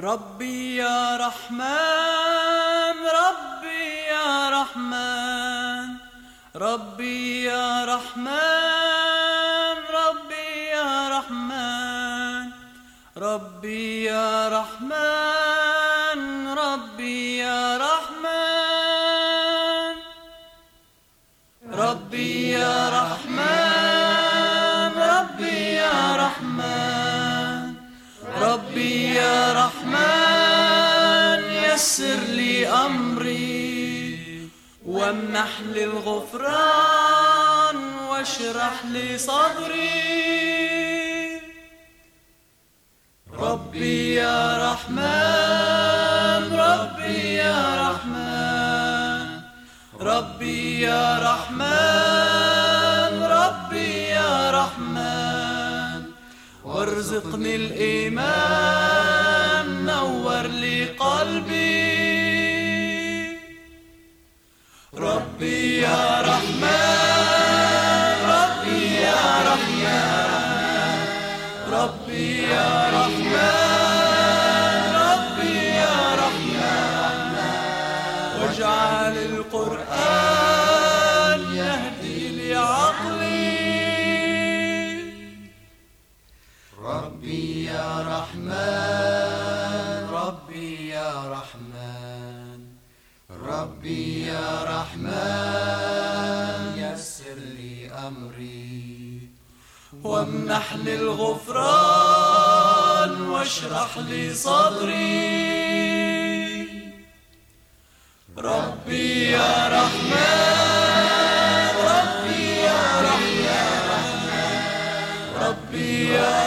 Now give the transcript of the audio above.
ربي يا رحمن ربي يا رحمن. ربي يا رحمن ربي يا رحمن. ربي يا رحمن ربي يا رحمن. يسر لي أمري وامنح لي الغفران واشرح لي صدري. ربي يا رحمن ربي يا رحمن. ربي يا رحمن ربي يا رحمن. وارزقني الإيمان. نور لي قلبي. ربي يا رحمن ربي يا رحمن ربي يا رحمن ربي يا رحمن. واجعل القرآن يهدي لي عقلي. ربي يا رحمن. ربي يا رحمن. ربي يا رحمن. يسر لي أمري. وامنح لي الغفران واشرح لي صدري. ربي يا رحمن. ربي يا رحمن. ربي يا رحمن